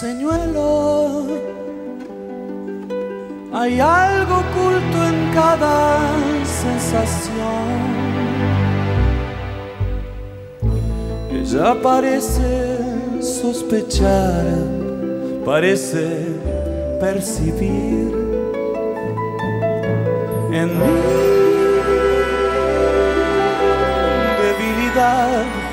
señuelo. Hay algo oculto en cada sensación. Ella parece sospechar, parece percibir en mí debilidad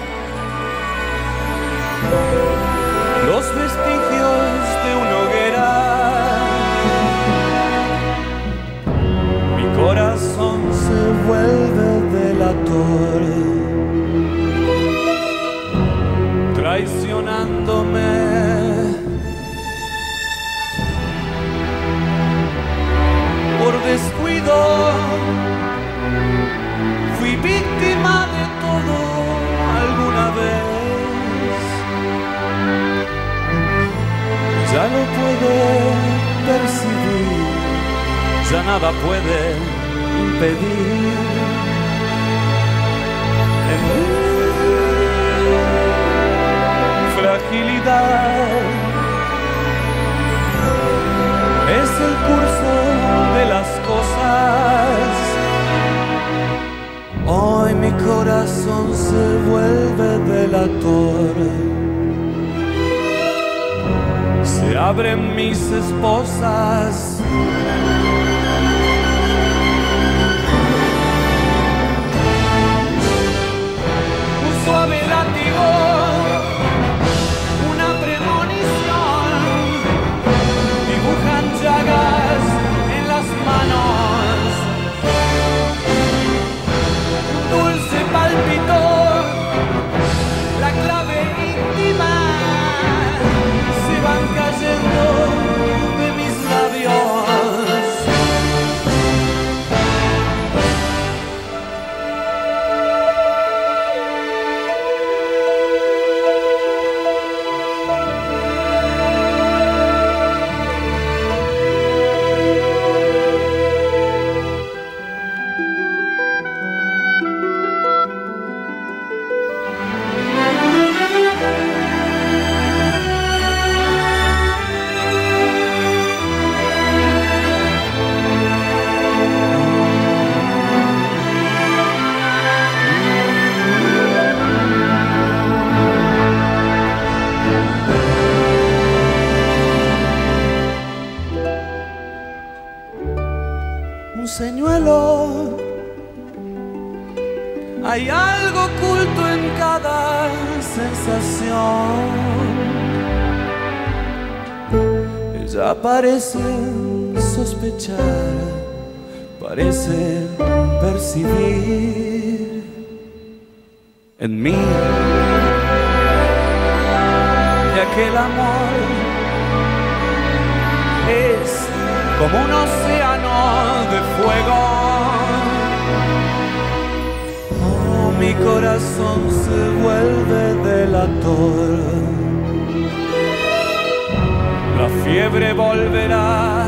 ya nada puede impedir. En mi fragilidad es el curso de las cosas. Hoy mi corazón se vuelve delator. Se abren mis esposas. Señuelo. Hay algo oculto en cada sensación. Ella parece sospechar, parece percibir en mí que aquel amor es como un océano de fuego. Oh, mi corazón se vuelve delator. La fiebre volverá